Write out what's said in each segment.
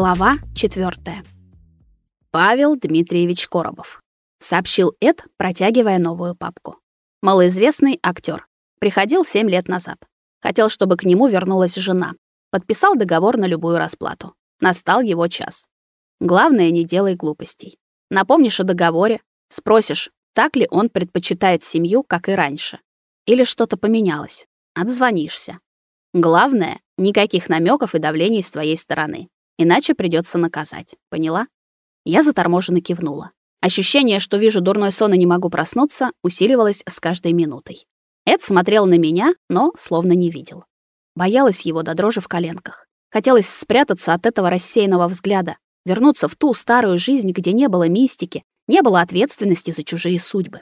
Глава 4. Павел Дмитриевич Коробов, сообщил Эд, протягивая новую папку. Малоизвестный актер. Приходил 7 лет назад. Хотел, чтобы к нему вернулась жена. Подписал договор на любую расплату. Настал его час. Главное, не делай глупостей. Напомнишь о договоре, спросишь, так ли он предпочитает семью, как и раньше. Или что-то поменялось. Отзвонишься. Главное, никаких намеков и давлений с твоей стороны. Иначе придется наказать. Поняла? Я заторможенно кивнула. Ощущение, что вижу дурной сон и не могу проснуться, усиливалось с каждой минутой. Эд смотрел на меня, но словно не видел. Боялась его до дрожи в коленках. Хотелось спрятаться от этого рассеянного взгляда, вернуться в ту старую жизнь, где не было мистики, не было ответственности за чужие судьбы.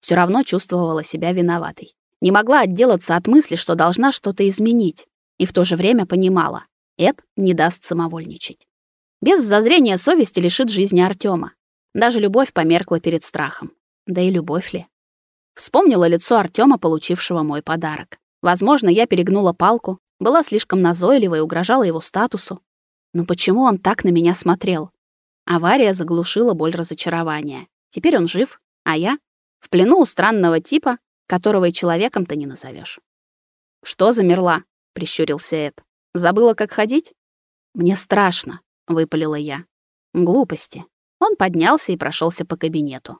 Все равно чувствовала себя виноватой. Не могла отделаться от мысли, что должна что-то изменить, и в то же время понимала, Эд не даст самовольничать. Без зазрения совести лишит жизни Артема. Даже любовь померкла перед страхом. Да и любовь ли? Вспомнила лицо Артема, получившего мой подарок. Возможно, я перегнула палку, была слишком назойливой и угрожала его статусу. Но почему он так на меня смотрел? Авария заглушила боль разочарования. Теперь он жив, а я в плену у странного типа, которого и человеком-то не назовешь. «Что замерла?» — прищурился Эд. Забыла, как ходить? Мне страшно, выпалила я. Глупости. Он поднялся и прошелся по кабинету.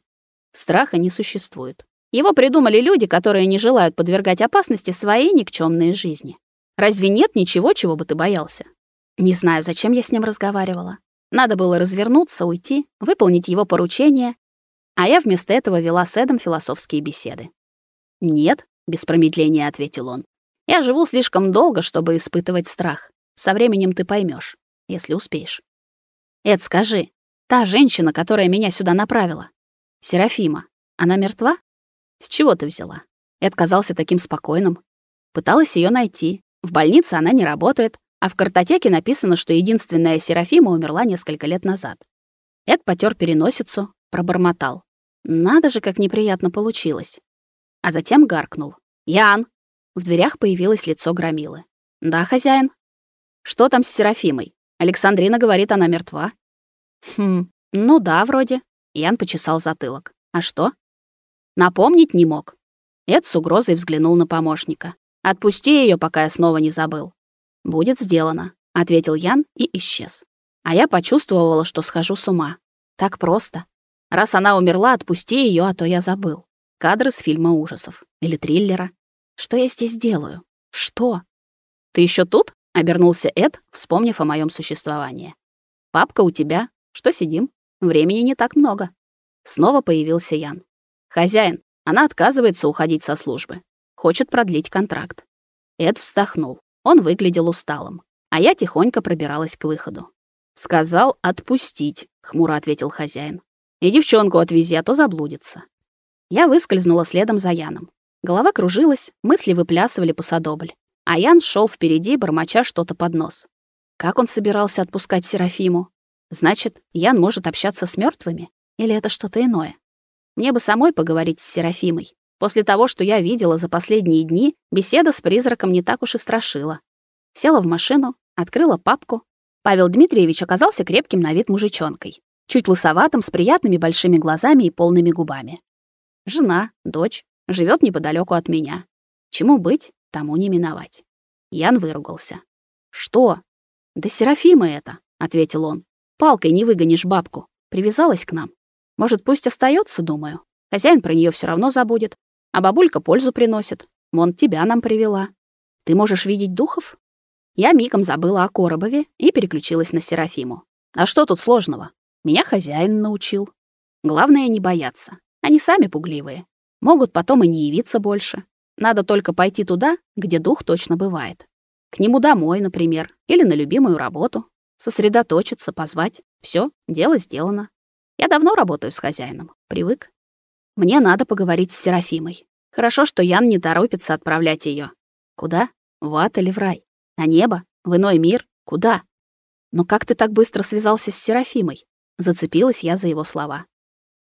Страха не существует. Его придумали люди, которые не желают подвергать опасности своей никчемной жизни. Разве нет ничего, чего бы ты боялся? Не знаю, зачем я с ним разговаривала. Надо было развернуться, уйти, выполнить его поручение, а я вместо этого вела с Эдом философские беседы. «Нет», — без промедления ответил он. Я живу слишком долго, чтобы испытывать страх. Со временем ты поймешь, если успеешь. Эд, скажи, та женщина, которая меня сюда направила, Серафима, она мертва? С чего ты взяла? Эд казался таким спокойным. Пыталась ее найти. В больнице она не работает, а в картотеке написано, что единственная Серафима умерла несколько лет назад. Эд потер переносицу, пробормотал. Надо же, как неприятно получилось. А затем гаркнул. «Ян, в дверях появилось лицо Громилы. «Да, хозяин?» «Что там с Серафимой? Александрина говорит, она мертва». «Хм, ну да, вроде». Ян почесал затылок. «А что?» «Напомнить не мог». Эд с угрозой взглянул на помощника. «Отпусти ее, пока я снова не забыл». «Будет сделано», — ответил Ян и исчез. А я почувствовала, что схожу с ума. Так просто. Раз она умерла, отпусти ее, а то я забыл. Кадры с фильма ужасов. Или триллера. Что я здесь делаю? Что? Ты еще тут? Обернулся Эд, вспомнив о моем существовании. Папка у тебя. Что сидим? Времени не так много. Снова появился Ян. Хозяин, она отказывается уходить со службы. Хочет продлить контракт. Эд вздохнул. Он выглядел усталым, а я тихонько пробиралась к выходу. «Сказал отпустить», — хмуро ответил хозяин. «И девчонку отвези, а то заблудится». Я выскользнула следом за Яном. Голова кружилась, мысли выплясывали по садобль. А Ян шел впереди, бормоча что-то под нос. Как он собирался отпускать Серафиму? Значит, Ян может общаться с мертвыми? Или это что-то иное? Мне бы самой поговорить с Серафимой. После того, что я видела за последние дни, беседа с призраком не так уж и страшила. Села в машину, открыла папку. Павел Дмитриевич оказался крепким на вид мужичонкой, чуть лысоватым, с приятными большими глазами и полными губами. Жена, дочь, Живет неподалеку от меня. Чему быть, тому не миновать. Ян выругался. «Что?» «Да Серафима это», — ответил он. «Палкой не выгонишь бабку. Привязалась к нам. Может, пусть остается, думаю. Хозяин про нее все равно забудет, а бабулька пользу приносит. Вон тебя нам привела. Ты можешь видеть духов?» Я мигом забыла о Коробове и переключилась на Серафиму. А что тут сложного? Меня хозяин научил. Главное не бояться. Они сами пугливые. Могут потом и не явиться больше. Надо только пойти туда, где дух точно бывает. К нему домой, например, или на любимую работу. Сосредоточиться, позвать. Все, дело сделано. Я давно работаю с хозяином. Привык. Мне надо поговорить с Серафимой. Хорошо, что Ян не торопится отправлять ее. Куда? В ад или в рай? На небо? В иной мир? Куда? Но как ты так быстро связался с Серафимой? Зацепилась я за его слова.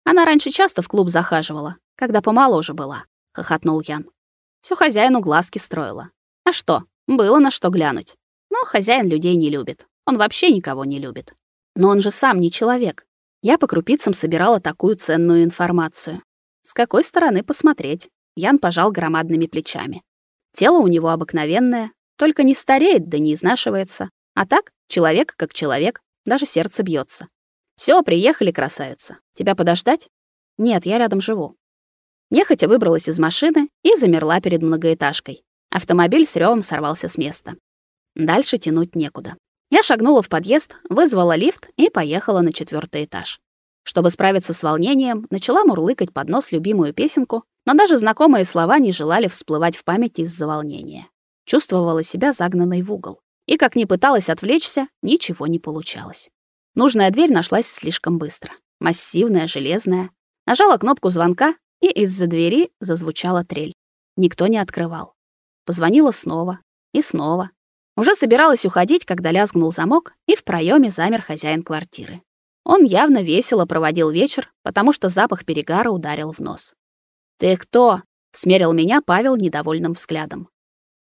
Она раньше часто в клуб захаживала, когда помоложе была, хохотнул Ян. Всё хозяину глазки строила. А что? Было на что глянуть. Но хозяин людей не любит. Он вообще никого не любит. Но он же сам не человек. Я по крупицам собирала такую ценную информацию. С какой стороны посмотреть? Ян пожал громадными плечами. Тело у него обыкновенное, только не стареет да не изнашивается. А так, человек как человек, даже сердце бьется. Все, приехали, красавица. Тебя подождать? Нет, я рядом живу. Нехотя выбралась из машины и замерла перед многоэтажкой. Автомобиль с ревом сорвался с места. Дальше тянуть некуда. Я шагнула в подъезд, вызвала лифт и поехала на четвертый этаж. Чтобы справиться с волнением, начала мурлыкать под нос любимую песенку, но даже знакомые слова не желали всплывать в памяти из-за волнения. Чувствовала себя загнанной в угол. И как ни пыталась отвлечься, ничего не получалось. Нужная дверь нашлась слишком быстро. Массивная, железная. Нажала кнопку звонка, и из-за двери зазвучала трель. Никто не открывал. Позвонила снова и снова. Уже собиралась уходить, когда лязгнул замок, и в проеме замер хозяин квартиры. Он явно весело проводил вечер, потому что запах перегара ударил в нос. «Ты кто?» — смерил меня Павел недовольным взглядом.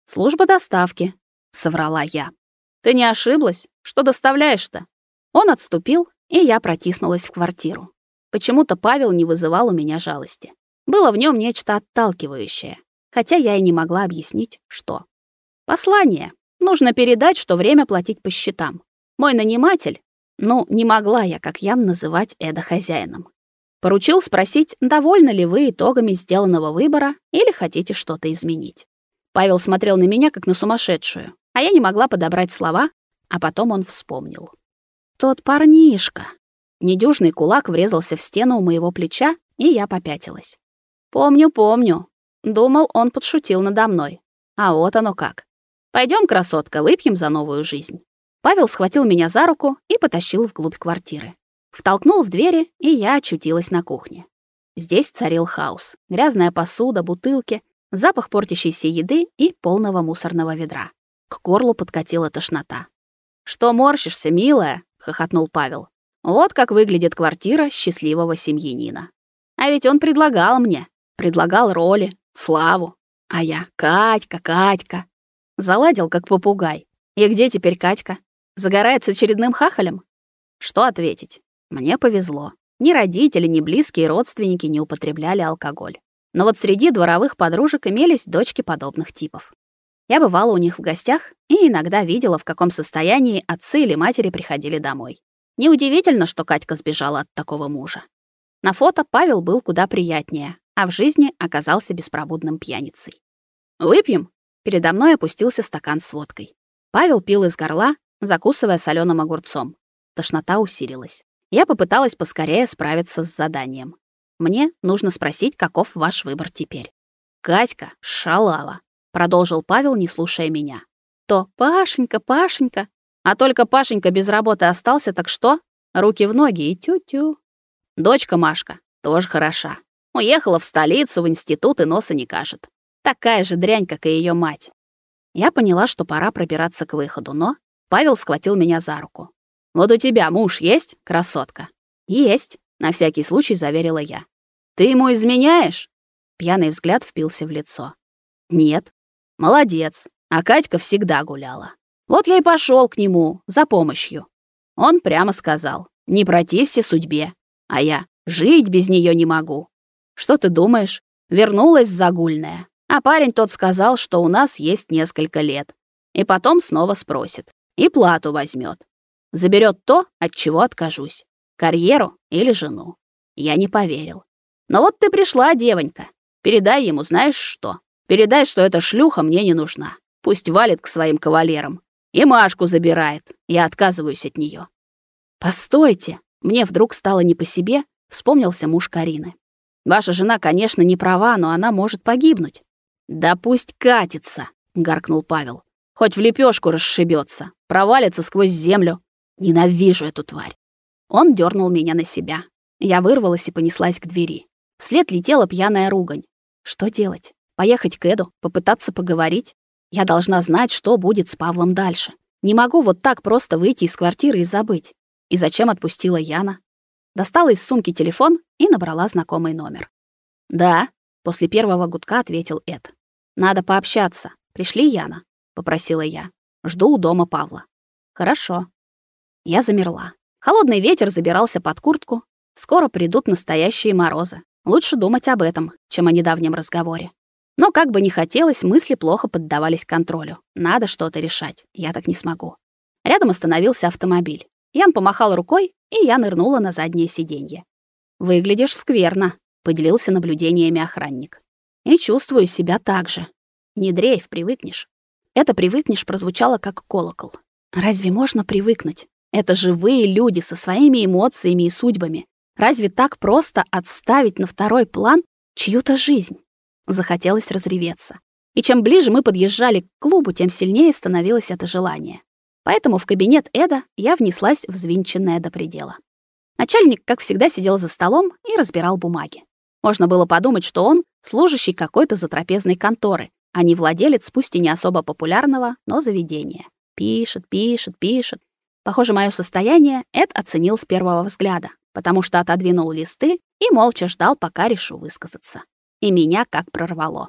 «Служба доставки», — соврала я. «Ты не ошиблась? Что доставляешь-то?» Он отступил, и я протиснулась в квартиру. Почему-то Павел не вызывал у меня жалости. Было в нем нечто отталкивающее, хотя я и не могла объяснить, что. Послание. Нужно передать, что время платить по счетам. Мой наниматель, ну, не могла я, как Ян, называть Эда хозяином. Поручил спросить, довольны ли вы итогами сделанного выбора или хотите что-то изменить. Павел смотрел на меня, как на сумасшедшую, а я не могла подобрать слова, а потом он вспомнил. Тот парнишка. Недюжный кулак врезался в стену у моего плеча, и я попятилась. Помню, помню. Думал, он подшутил надо мной. А вот оно как. Пойдем, красотка, выпьем за новую жизнь. Павел схватил меня за руку и потащил вглубь квартиры. Втолкнул в двери, и я очутилась на кухне. Здесь царил хаос. Грязная посуда, бутылки, запах портящейся еды и полного мусорного ведра. К горлу подкатила тошнота. «Что морщишься, милая?» — хохотнул Павел. «Вот как выглядит квартира счастливого семьянина. А ведь он предлагал мне, предлагал роли, славу. А я — Катька, Катька. Заладил, как попугай. И где теперь Катька? Загорает с очередным хахалем? Что ответить? Мне повезло. Ни родители, ни близкие родственники не употребляли алкоголь. Но вот среди дворовых подружек имелись дочки подобных типов. Я бывала у них в гостях и иногда видела, в каком состоянии отцы или матери приходили домой. Неудивительно, что Катька сбежала от такого мужа. На фото Павел был куда приятнее, а в жизни оказался беспробудным пьяницей. «Выпьем?» Передо мной опустился стакан с водкой. Павел пил из горла, закусывая соленым огурцом. Тошнота усилилась. Я попыталась поскорее справиться с заданием. Мне нужно спросить, каков ваш выбор теперь. Катька, шалава, продолжил Павел, не слушая меня. То Пашенька, Пашенька, а только Пашенька без работы остался, так что? Руки в ноги и тю-тю. Дочка Машка тоже хороша. Уехала в столицу, в институт и носа не кажет. Такая же дрянь, как и ее мать. Я поняла, что пора пробираться к выходу, но Павел схватил меня за руку. Вот у тебя муж есть, красотка? Есть, на всякий случай заверила я. Ты ему изменяешь? Пьяный взгляд впился в лицо. Нет. Молодец. А Катька всегда гуляла. Вот я и пошел к нему за помощью. Он прямо сказал: "Не протився судьбе". А я: "Жить без нее не могу". Что ты думаешь? Вернулась загульная. А парень тот сказал, что у нас есть несколько лет. И потом снова спросит. И плату возьмет. Заберет то, от чего откажусь. Карьеру или жену. Я не поверил. Но вот ты пришла, девонька. Передай ему, знаешь что? Передай, что эта шлюха мне не нужна. Пусть валит к своим кавалерам. И Машку забирает. Я отказываюсь от нее. Постойте. Мне вдруг стало не по себе, вспомнился муж Карины. Ваша жена, конечно, не права, но она может погибнуть. Да пусть катится, гаркнул Павел. Хоть в лепешку расшибется, провалится сквозь землю. Ненавижу эту тварь. Он дернул меня на себя. Я вырвалась и понеслась к двери. Вслед летела пьяная ругань. Что делать? Поехать к Эду, попытаться поговорить? Я должна знать, что будет с Павлом дальше. Не могу вот так просто выйти из квартиры и забыть. И зачем отпустила Яна? Достала из сумки телефон и набрала знакомый номер. «Да», — после первого гудка ответил Эд. «Надо пообщаться. Пришли Яна», — попросила я. «Жду у дома Павла». «Хорошо». Я замерла. Холодный ветер забирался под куртку. Скоро придут настоящие морозы. Лучше думать об этом, чем о недавнем разговоре. Но как бы ни хотелось, мысли плохо поддавались контролю. Надо что-то решать. Я так не смогу. Рядом остановился автомобиль. Ян помахал рукой, и я нырнула на заднее сиденье. Выглядишь скверно, поделился наблюдениями охранник. И чувствую себя так же. Не дрейф, привыкнешь. Это привыкнешь прозвучало как колокол. Разве можно привыкнуть? Это живые люди со своими эмоциями и судьбами. Разве так просто отставить на второй план чью-то жизнь? Захотелось разреветься. И чем ближе мы подъезжали к клубу, тем сильнее становилось это желание. Поэтому в кабинет Эда я внеслась взвинченная до предела. Начальник, как всегда, сидел за столом и разбирал бумаги. Можно было подумать, что он служащий какой-то затрапезной конторы, а не владелец, пусть и не особо популярного, но заведения. Пишет, пишет, пишет. Похоже, мое состояние Эд оценил с первого взгляда, потому что отодвинул листы и молча ждал, пока решу высказаться. И меня как прорвало.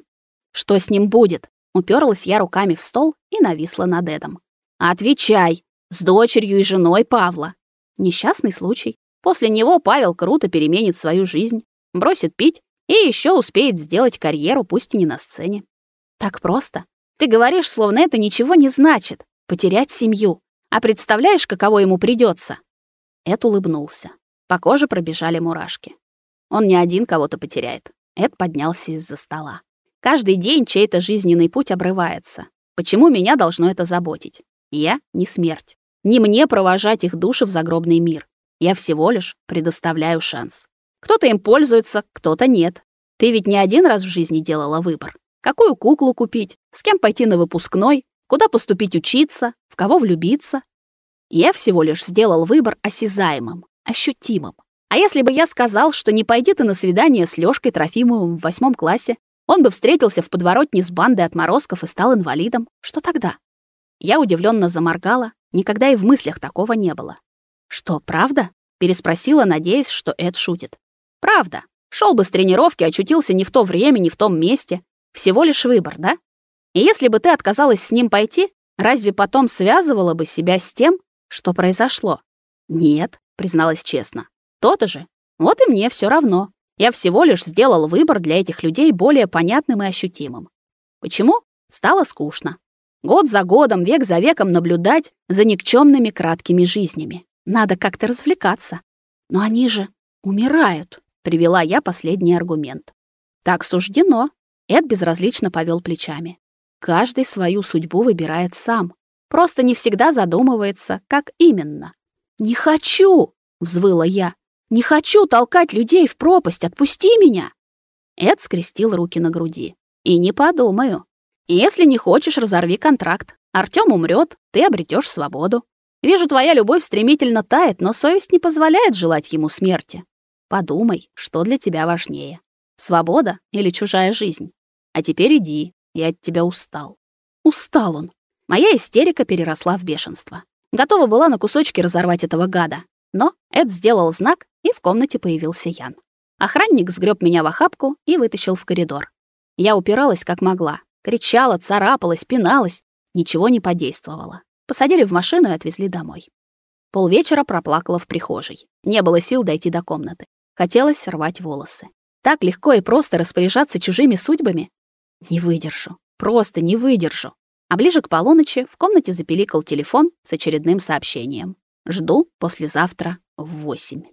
Что с ним будет? Уперлась я руками в стол и нависла над Эдом. Отвечай. С дочерью и женой Павла. Несчастный случай. После него Павел круто переменит свою жизнь, бросит пить и еще успеет сделать карьеру, пусть и не на сцене. Так просто. Ты говоришь, словно это ничего не значит. Потерять семью. А представляешь, каково ему придется? Эд улыбнулся. По коже пробежали мурашки. Он не один кого-то потеряет. Эд поднялся из-за стола. Каждый день чей-то жизненный путь обрывается. Почему меня должно это заботить? Я не смерть. Не мне провожать их души в загробный мир. Я всего лишь предоставляю шанс. Кто-то им пользуется, кто-то нет. Ты ведь не один раз в жизни делала выбор. Какую куклу купить, с кем пойти на выпускной, куда поступить учиться, в кого влюбиться. Я всего лишь сделал выбор осязаемым, ощутимым. А если бы я сказал, что не пойди ты на свидание с Лёшкой Трофимовым в восьмом классе, он бы встретился в подворотне с бандой отморозков и стал инвалидом, что тогда? Я удивленно заморгала, никогда и в мыслях такого не было. «Что, правда?» — переспросила, надеясь, что Эд шутит. «Правда. Шел бы с тренировки, очутился не в то время, не в том месте. Всего лишь выбор, да? И если бы ты отказалась с ним пойти, разве потом связывала бы себя с тем, что произошло?» «Нет», — призналась честно. «То-то же. Вот и мне все равно. Я всего лишь сделал выбор для этих людей более понятным и ощутимым. Почему? Стало скучно. Год за годом, век за веком наблюдать за никчемными краткими жизнями. Надо как-то развлекаться. Но они же умирают, привела я последний аргумент. Так суждено. Эд безразлично повел плечами. Каждый свою судьбу выбирает сам. Просто не всегда задумывается, как именно. «Не хочу!» — взвыла я. «Не хочу толкать людей в пропасть! Отпусти меня!» Эд скрестил руки на груди. «И не подумаю. Если не хочешь, разорви контракт. Артём умрет, ты обретешь свободу. Вижу, твоя любовь стремительно тает, но совесть не позволяет желать ему смерти. Подумай, что для тебя важнее. Свобода или чужая жизнь? А теперь иди, я от тебя устал. Устал он. Моя истерика переросла в бешенство. Готова была на кусочки разорвать этого гада. Но Эд сделал знак, и в комнате появился Ян. Охранник сгреб меня в охапку и вытащил в коридор. Я упиралась как могла. Кричала, царапалась, пиналась. Ничего не подействовало. Посадили в машину и отвезли домой. Полвечера проплакала в прихожей. Не было сил дойти до комнаты. Хотелось рвать волосы. Так легко и просто распоряжаться чужими судьбами? Не выдержу. Просто не выдержу. А ближе к полуночи в комнате запиликал телефон с очередным сообщением. Жду послезавтра в восемь.